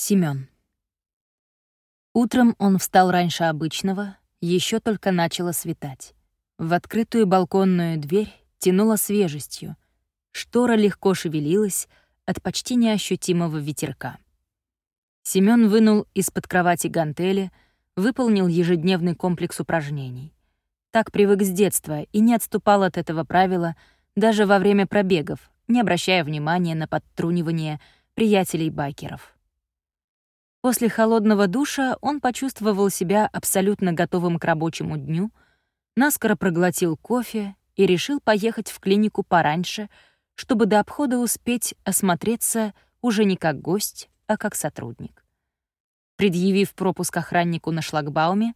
Семён. Утром он встал раньше обычного, еще только начало светать. В открытую балконную дверь тянуло свежестью. Штора легко шевелилась от почти неощутимого ветерка. Семён вынул из-под кровати гантели, выполнил ежедневный комплекс упражнений. Так привык с детства и не отступал от этого правила даже во время пробегов, не обращая внимания на подтрунивание приятелей-байкеров. После холодного душа он почувствовал себя абсолютно готовым к рабочему дню, наскоро проглотил кофе и решил поехать в клинику пораньше, чтобы до обхода успеть осмотреться уже не как гость, а как сотрудник. Предъявив пропуск охраннику на шлагбауме,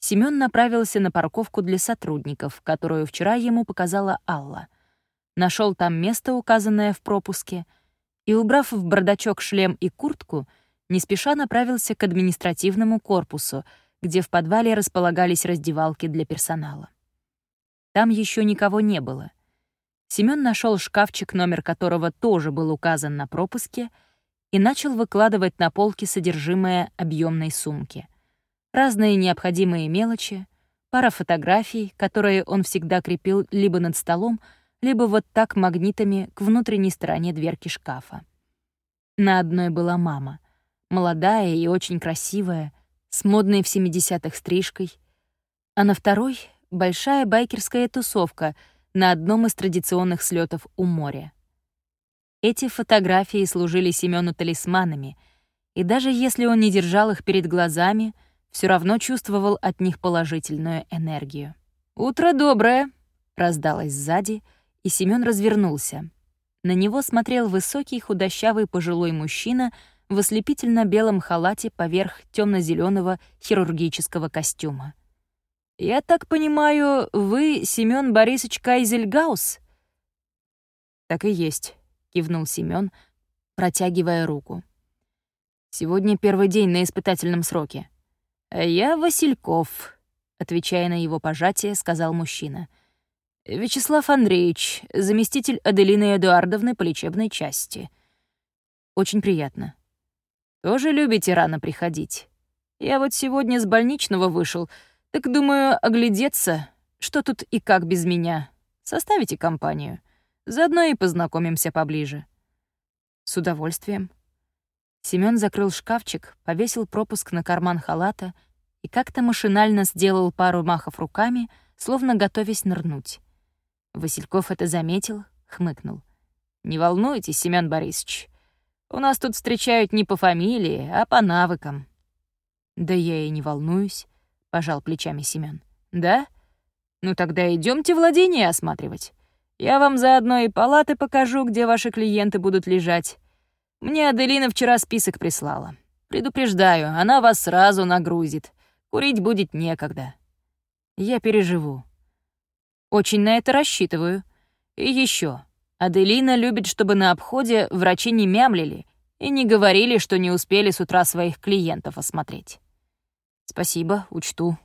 Семён направился на парковку для сотрудников, которую вчера ему показала Алла. Нашел там место, указанное в пропуске, и, убрав в бардачок шлем и куртку, — не спеша направился к административному корпусу, где в подвале располагались раздевалки для персонала. Там еще никого не было. Семён нашел шкафчик, номер которого тоже был указан на пропуске, и начал выкладывать на полки содержимое объемной сумки. Разные необходимые мелочи, пара фотографий, которые он всегда крепил либо над столом, либо вот так магнитами к внутренней стороне дверки шкафа. На одной была мама молодая и очень красивая, с модной в 70-х стрижкой, а на второй — большая байкерская тусовка на одном из традиционных слетов у моря. Эти фотографии служили Семёну талисманами, и даже если он не держал их перед глазами, все равно чувствовал от них положительную энергию. «Утро доброе!» — раздалось сзади, и Семён развернулся. На него смотрел высокий худощавый пожилой мужчина — в ослепительно-белом халате поверх темно-зеленого хирургического костюма. «Я так понимаю, вы Семён Борисович Кайзельгаус?» «Так и есть», — кивнул Семён, протягивая руку. «Сегодня первый день на испытательном сроке». «А я Васильков», — отвечая на его пожатие, сказал мужчина. «Вячеслав Андреевич, заместитель Аделины Эдуардовны по лечебной части». «Очень приятно», тоже любите рано приходить? Я вот сегодня с больничного вышел, так думаю оглядеться, что тут и как без меня. Составите компанию. Заодно и познакомимся поближе. С удовольствием. Семён закрыл шкафчик, повесил пропуск на карман халата и как-то машинально сделал пару махов руками, словно готовясь нырнуть. Васильков это заметил, хмыкнул. «Не волнуйтесь, Семён Борисович, у нас тут встречают не по фамилии, а по навыкам». «Да я и не волнуюсь», — пожал плечами Семён. «Да? Ну тогда идемте владение осматривать. Я вам заодно и палаты покажу, где ваши клиенты будут лежать. Мне Аделина вчера список прислала. Предупреждаю, она вас сразу нагрузит. Курить будет некогда. Я переживу. Очень на это рассчитываю. И еще. Аделина любит, чтобы на обходе врачи не мямлили и не говорили, что не успели с утра своих клиентов осмотреть. Спасибо, учту.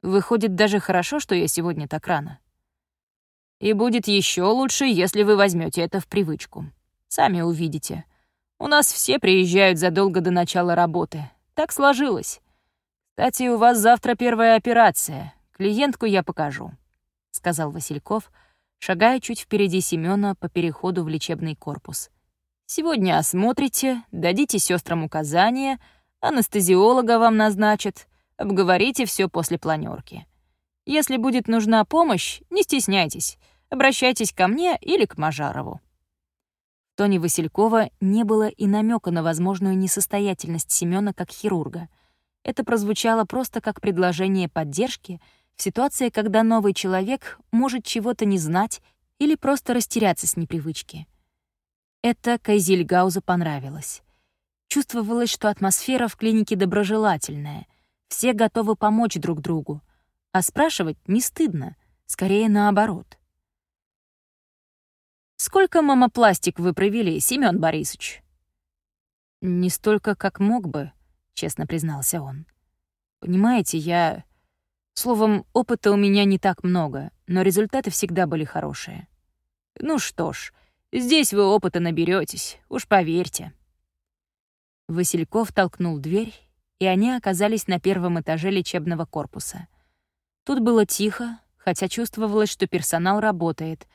Выходит, даже хорошо, что я сегодня так рано. И будет еще лучше, если вы возьмете это в привычку. Сами увидите. У нас все приезжают задолго до начала работы. Так сложилось. Кстати, у вас завтра первая операция. Клиентку я покажу», — сказал Васильков, — шагая чуть впереди Семёна по переходу в лечебный корпус. «Сегодня осмотрите, дадите сестрам указания, анестезиолога вам назначат, обговорите все после планерки. Если будет нужна помощь, не стесняйтесь, обращайтесь ко мне или к Мажарову». В тоне Василькова не было и намека на возможную несостоятельность Семёна как хирурга. Это прозвучало просто как предложение поддержки — в ситуации, когда новый человек может чего-то не знать или просто растеряться с непривычки. Это Кайзельгаузу понравилось. Чувствовалось, что атмосфера в клинике доброжелательная, все готовы помочь друг другу, а спрашивать не стыдно, скорее наоборот. «Сколько мамопластик вы провели, Семён Борисович?» «Не столько, как мог бы», — честно признался он. «Понимаете, я Словом, опыта у меня не так много, но результаты всегда были хорошие. Ну что ж, здесь вы опыта наберетесь, уж поверьте. Васильков толкнул дверь, и они оказались на первом этаже лечебного корпуса. Тут было тихо, хотя чувствовалось, что персонал работает.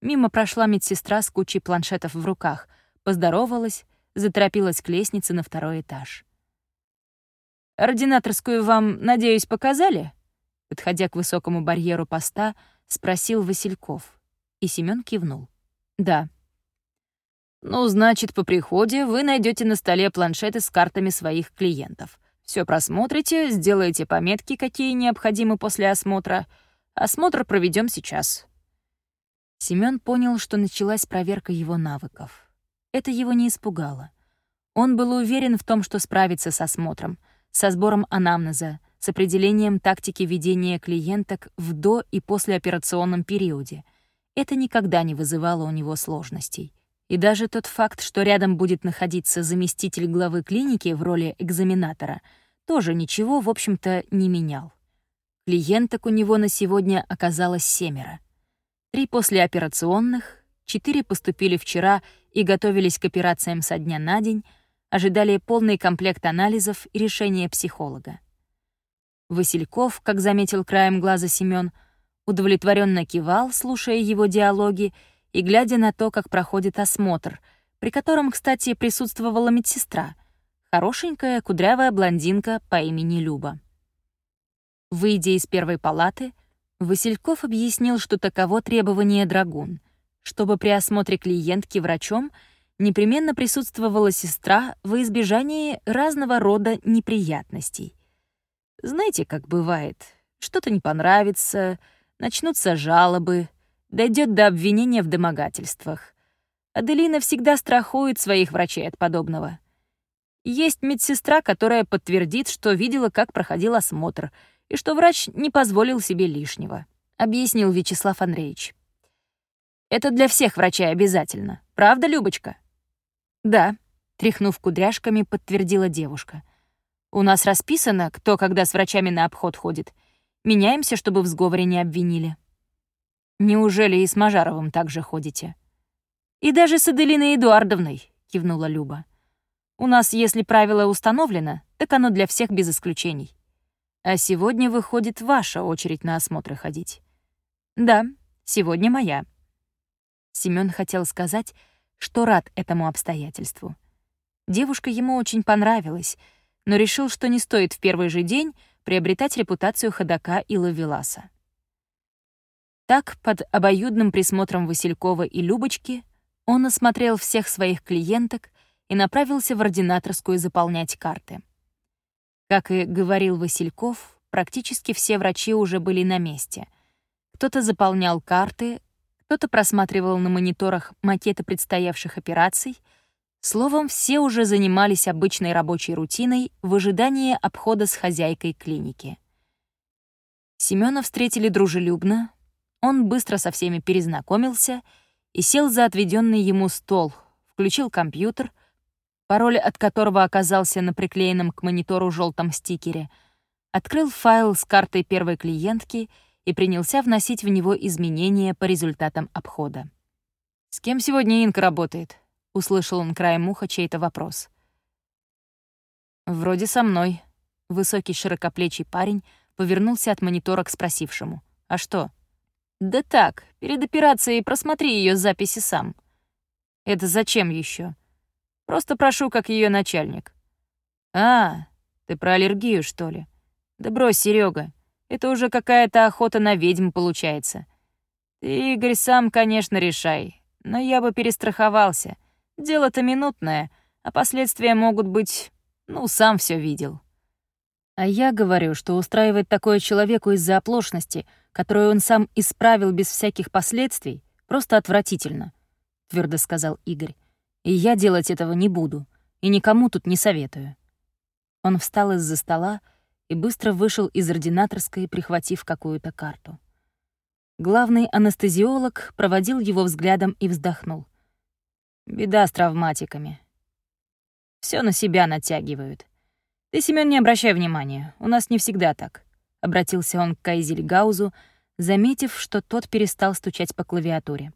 Мимо прошла медсестра с кучей планшетов в руках, поздоровалась, заторопилась к лестнице на второй этаж. «Ординаторскую вам, надеюсь, показали?» Подходя к высокому барьеру поста, спросил Васильков. И Семён кивнул. «Да». «Ну, значит, по приходе вы найдете на столе планшеты с картами своих клиентов. Все просмотрите, сделаете пометки, какие необходимы после осмотра. Осмотр проведем сейчас». Семён понял, что началась проверка его навыков. Это его не испугало. Он был уверен в том, что справится с осмотром, со сбором анамнеза, с определением тактики ведения клиенток в до- и послеоперационном периоде. Это никогда не вызывало у него сложностей. И даже тот факт, что рядом будет находиться заместитель главы клиники в роли экзаменатора, тоже ничего, в общем-то, не менял. Клиенток у него на сегодня оказалось семеро. Три послеоперационных, четыре поступили вчера и готовились к операциям со дня на день, ожидали полный комплект анализов и решения психолога. Васильков, как заметил краем глаза Семён, удовлетворенно кивал, слушая его диалоги и глядя на то, как проходит осмотр, при котором, кстати, присутствовала медсестра, хорошенькая кудрявая блондинка по имени Люба. Выйдя из первой палаты, Васильков объяснил, что таково требование драгун, чтобы при осмотре клиентки врачом непременно присутствовала сестра во избежании разного рода неприятностей. Знаете, как бывает, что-то не понравится, начнутся жалобы, дойдет до обвинения в домогательствах. Аделина всегда страхует своих врачей от подобного. Есть медсестра, которая подтвердит, что видела, как проходил осмотр, и что врач не позволил себе лишнего, объяснил Вячеслав Андреевич. Это для всех врачей обязательно. Правда, Любочка? Да, тряхнув кудряшками, подтвердила девушка. У нас расписано, кто когда с врачами на обход ходит. Меняемся, чтобы в сговоре не обвинили. Неужели и с Мажаровым так же ходите? И даже с Аделиной Эдуардовной, кивнула Люба. У нас, если правило установлено, так оно для всех без исключений. А сегодня выходит ваша очередь на осмотры ходить. Да, сегодня моя. Семён хотел сказать, что рад этому обстоятельству. Девушка ему очень понравилась, но решил, что не стоит в первый же день приобретать репутацию ходока и ловеласа. Так, под обоюдным присмотром Василькова и Любочки, он осмотрел всех своих клиенток и направился в ординаторскую заполнять карты. Как и говорил Васильков, практически все врачи уже были на месте. Кто-то заполнял карты, кто-то просматривал на мониторах макеты предстоявших операций. Словом, все уже занимались обычной рабочей рутиной в ожидании обхода с хозяйкой клиники. Семёна встретили дружелюбно, он быстро со всеми перезнакомился и сел за отведенный ему стол, включил компьютер, пароль от которого оказался на приклеенном к монитору желтом стикере, открыл файл с картой первой клиентки и принялся вносить в него изменения по результатам обхода. «С кем сегодня Инка работает?» — услышал он краем уха чей-то вопрос. «Вроде со мной». Высокий широкоплечий парень повернулся от монитора к спросившему. «А что?» «Да так, перед операцией просмотри ее записи сам». «Это зачем еще? Просто прошу, как ее начальник». «А, ты про аллергию, что ли?» «Да брось, Серега, это уже какая-то охота на ведьм получается. Ты, Игорь, сам, конечно, решай, но я бы перестраховался. Дело-то минутное, а последствия могут быть... Ну, сам все видел». А я говорю, что устраивать такое человеку из-за оплошности — которую он сам исправил без всяких последствий, просто отвратительно», — твердо сказал Игорь. «И я делать этого не буду, и никому тут не советую». Он встал из-за стола и быстро вышел из ординаторской, прихватив какую-то карту. Главный анестезиолог проводил его взглядом и вздохнул. «Беда с травматиками. Все на себя натягивают. Ты, Семён, не обращай внимания, у нас не всегда так обратился он к Кайзельгаузу, заметив, что тот перестал стучать по клавиатуре.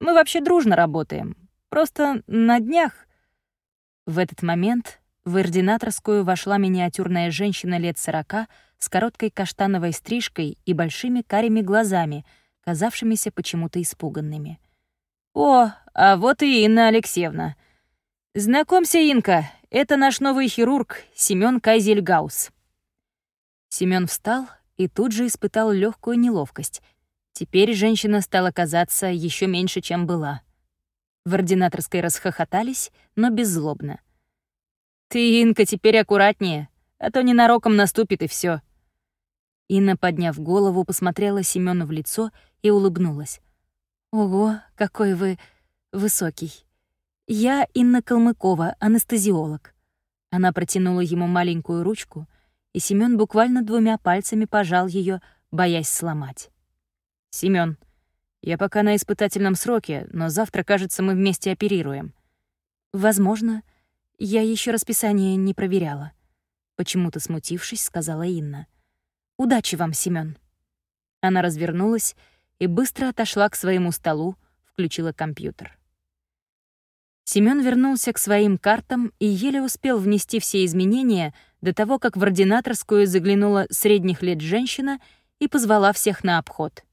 «Мы вообще дружно работаем. Просто на днях...» В этот момент в ординаторскую вошла миниатюрная женщина лет сорока с короткой каштановой стрижкой и большими карими глазами, казавшимися почему-то испуганными. «О, а вот и Инна Алексеевна. Знакомься, Инка, это наш новый хирург Семён Кайзельгаус». Семён встал и тут же испытал легкую неловкость. Теперь женщина стала казаться еще меньше, чем была. В ординаторской расхохотались, но беззлобно. «Ты, Инка, теперь аккуратнее, а то ненароком наступит и все. Инна, подняв голову, посмотрела Семёну в лицо и улыбнулась. «Ого, какой вы высокий. Я Инна Калмыкова, анестезиолог». Она протянула ему маленькую ручку, и Семён буквально двумя пальцами пожал ее, боясь сломать. «Семён, я пока на испытательном сроке, но завтра, кажется, мы вместе оперируем». «Возможно. Я еще расписание не проверяла», — почему-то смутившись, сказала Инна. «Удачи вам, Семён». Она развернулась и быстро отошла к своему столу, включила компьютер. Семён вернулся к своим картам и еле успел внести все изменения до того, как в ординаторскую заглянула средних лет женщина и позвала всех на обход.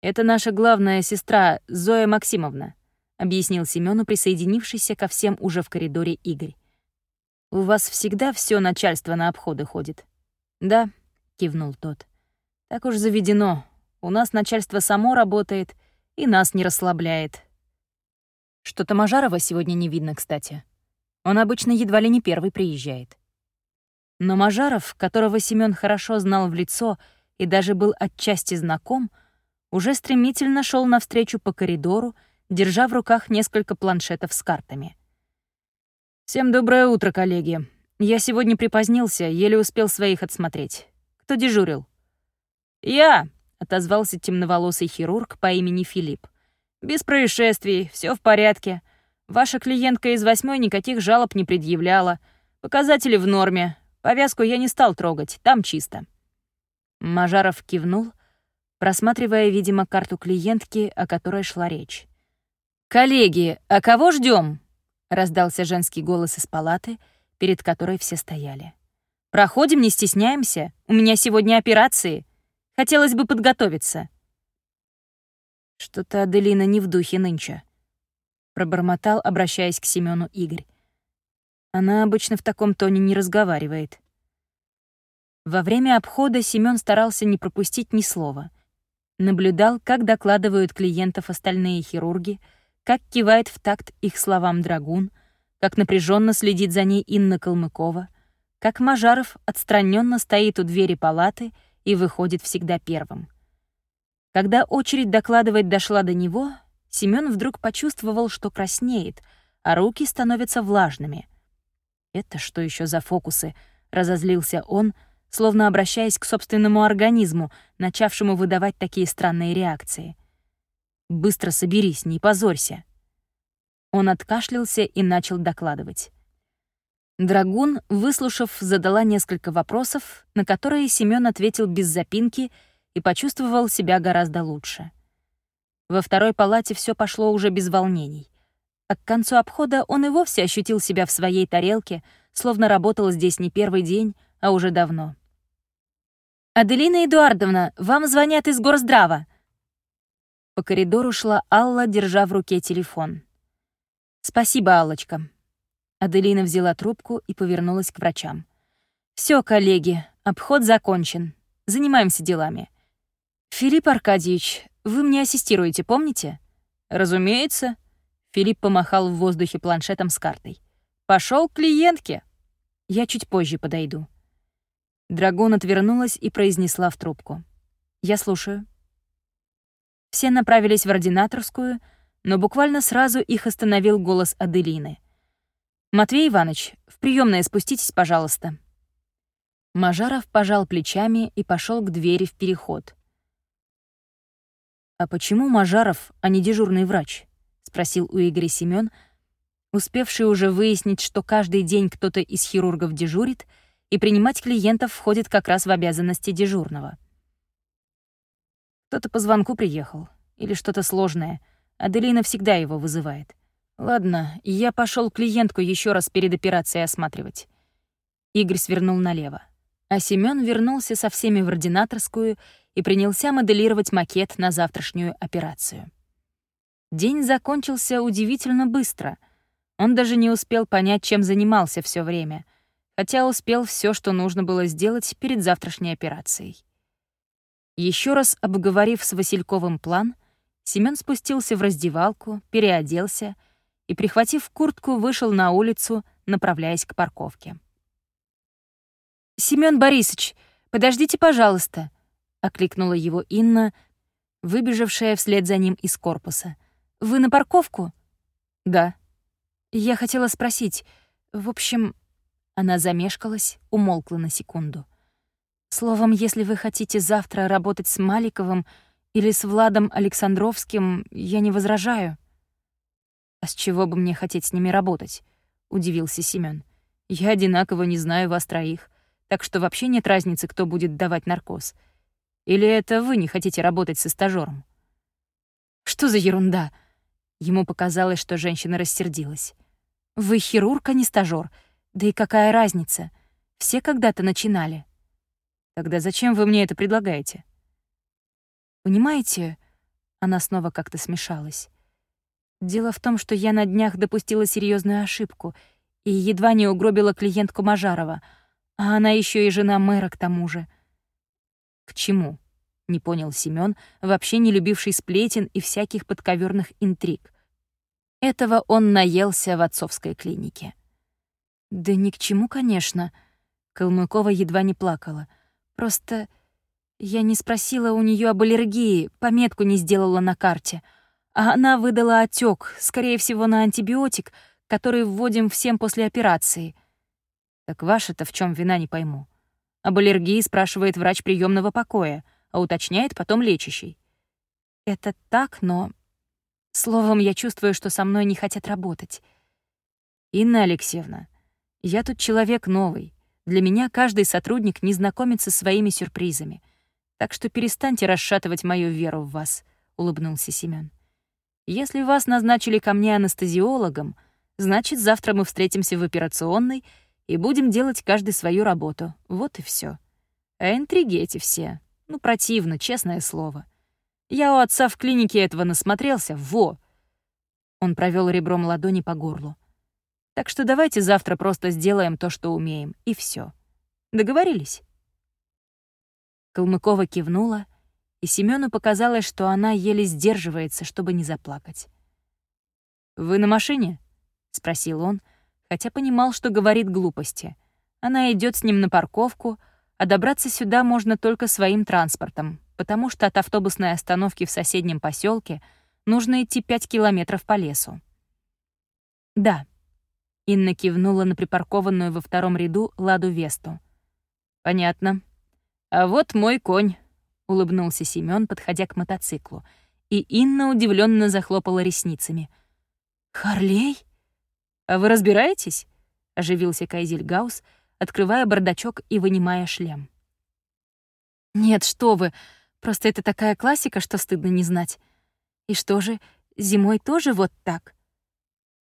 «Это наша главная сестра Зоя Максимовна», — объяснил Семёну присоединившийся ко всем уже в коридоре Игорь. «У вас всегда все начальство на обходы ходит?» «Да», — кивнул тот. «Так уж заведено. У нас начальство само работает и нас не расслабляет. Что-то Мажарова сегодня не видно, кстати. Он обычно едва ли не первый приезжает. Но Мажаров, которого Семён хорошо знал в лицо и даже был отчасти знаком, уже стремительно шел навстречу по коридору, держа в руках несколько планшетов с картами. «Всем доброе утро, коллеги. Я сегодня припозднился, еле успел своих отсмотреть. Кто дежурил?» «Я», — отозвался темноволосый хирург по имени Филипп. Без происшествий, все в порядке. Ваша клиентка из восьмой никаких жалоб не предъявляла. Показатели в норме. Повязку я не стал трогать, там чисто». Мажаров кивнул, просматривая, видимо, карту клиентки, о которой шла речь. «Коллеги, а кого ждем? раздался женский голос из палаты, перед которой все стояли. «Проходим, не стесняемся. У меня сегодня операции. Хотелось бы подготовиться». «Что-то Аделина не в духе нынче», — пробормотал, обращаясь к Семёну Игорь. «Она обычно в таком тоне не разговаривает». Во время обхода Семён старался не пропустить ни слова. Наблюдал, как докладывают клиентов остальные хирурги, как кивает в такт их словам Драгун, как напряженно следит за ней Инна Калмыкова, как Мажаров отстраненно стоит у двери палаты и выходит всегда первым. Когда очередь докладывать дошла до него, Семён вдруг почувствовал, что краснеет, а руки становятся влажными. «Это что еще за фокусы?» — разозлился он, словно обращаясь к собственному организму, начавшему выдавать такие странные реакции. «Быстро соберись, не позорься». Он откашлялся и начал докладывать. Драгун, выслушав, задала несколько вопросов, на которые Семён ответил без запинки — и почувствовал себя гораздо лучше. Во второй палате все пошло уже без волнений. А к концу обхода он и вовсе ощутил себя в своей тарелке, словно работал здесь не первый день, а уже давно. «Аделина Эдуардовна, вам звонят из Горздрава!» По коридору шла Алла, держа в руке телефон. «Спасибо, Аллочка». Аделина взяла трубку и повернулась к врачам. Все, коллеги, обход закончен. Занимаемся делами. «Филипп Аркадьевич, вы мне ассистируете, помните?» «Разумеется». Филипп помахал в воздухе планшетом с картой. Пошел к клиентке». «Я чуть позже подойду». Драгон отвернулась и произнесла в трубку. «Я слушаю». Все направились в ординаторскую, но буквально сразу их остановил голос Аделины. «Матвей Иванович, в приемное спуститесь, пожалуйста». Мажаров пожал плечами и пошел к двери в переход. «А почему Мажаров, а не дежурный врач?» — спросил у Игоря Семён, успевший уже выяснить, что каждый день кто-то из хирургов дежурит, и принимать клиентов входит как раз в обязанности дежурного. Кто-то по звонку приехал, или что-то сложное. Аделина всегда его вызывает. Ладно, я пошел клиентку еще раз перед операцией осматривать. Игорь свернул налево. А Семён вернулся со всеми в ординаторскую и принялся моделировать макет на завтрашнюю операцию. День закончился удивительно быстро. Он даже не успел понять, чем занимался все время, хотя успел все, что нужно было сделать перед завтрашней операцией. Еще раз обговорив с Васильковым план, Семён спустился в раздевалку, переоделся и, прихватив куртку, вышел на улицу, направляясь к парковке. «Семён Борисович, подождите, пожалуйста», — окликнула его Инна, выбежавшая вслед за ним из корпуса. «Вы на парковку?» «Да». «Я хотела спросить. В общем...» Она замешкалась, умолкла на секунду. «Словом, если вы хотите завтра работать с Маликовым или с Владом Александровским, я не возражаю». «А с чего бы мне хотеть с ними работать?» — удивился Семён. «Я одинаково не знаю вас троих так что вообще нет разницы, кто будет давать наркоз. Или это вы не хотите работать со стажёром? Что за ерунда? Ему показалось, что женщина рассердилась. Вы хирург, а не стажёр. Да и какая разница? Все когда-то начинали. Тогда зачем вы мне это предлагаете? Понимаете, она снова как-то смешалась. Дело в том, что я на днях допустила серьезную ошибку и едва не угробила клиентку Мажарова — а она еще и жена мэра к тому же. К чему? Не понял Семён, вообще не любивший сплетен и всяких подковерных интриг. Этого он наелся в отцовской клинике. Да ни к чему, конечно. Калмыкова едва не плакала. Просто я не спросила у нее об аллергии, пометку не сделала на карте. А она выдала отек, скорее всего, на антибиотик, который вводим всем после операции — так ваша-то в чем вина, не пойму. Об аллергии спрашивает врач приемного покоя, а уточняет потом лечащий. Это так, но... Словом, я чувствую, что со мной не хотят работать. Инна Алексеевна, я тут человек новый. Для меня каждый сотрудник не знакомится со своими сюрпризами. Так что перестаньте расшатывать мою веру в вас, — улыбнулся Семён. Если вас назначили ко мне анестезиологом, значит, завтра мы встретимся в операционной — и будем делать каждый свою работу. Вот и все. А интриги эти все. Ну, противно, честное слово. Я у отца в клинике этого насмотрелся. Во!» Он провел ребром ладони по горлу. «Так что давайте завтра просто сделаем то, что умеем, и все. Договорились?» Калмыкова кивнула, и Семёну показалось, что она еле сдерживается, чтобы не заплакать. «Вы на машине?» — спросил он, — хотя понимал, что говорит глупости. Она идет с ним на парковку, а добраться сюда можно только своим транспортом, потому что от автобусной остановки в соседнем поселке нужно идти 5 километров по лесу. «Да», — Инна кивнула на припаркованную во втором ряду Ладу Весту. «Понятно. А вот мой конь», — улыбнулся Семён, подходя к мотоциклу, и Инна удивленно захлопала ресницами. «Харлей?» «А вы разбираетесь?» — оживился Кайзель Гаус, открывая бардачок и вынимая шлем. «Нет, что вы, просто это такая классика, что стыдно не знать. И что же, зимой тоже вот так?»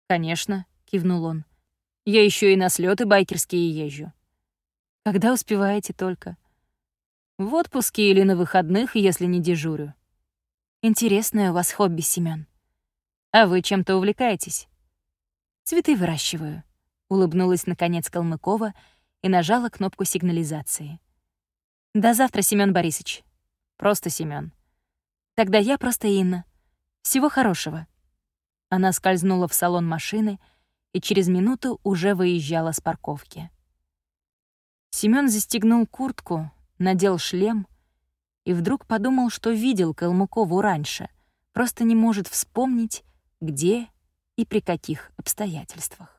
«Конечно», — кивнул он. «Я еще и на слеты байкерские езжу». «Когда успеваете только?» «В отпуске или на выходных, если не дежурю». «Интересное у вас хобби, Семён». «А вы чем-то увлекаетесь?» Цветы выращиваю», — улыбнулась наконец Калмыкова и нажала кнопку сигнализации. «До завтра, Семён Борисович». «Просто Семён». «Тогда я просто Инна. Всего хорошего». Она скользнула в салон машины и через минуту уже выезжала с парковки. Семён застегнул куртку, надел шлем и вдруг подумал, что видел Калмыкову раньше, просто не может вспомнить, где и при каких обстоятельствах.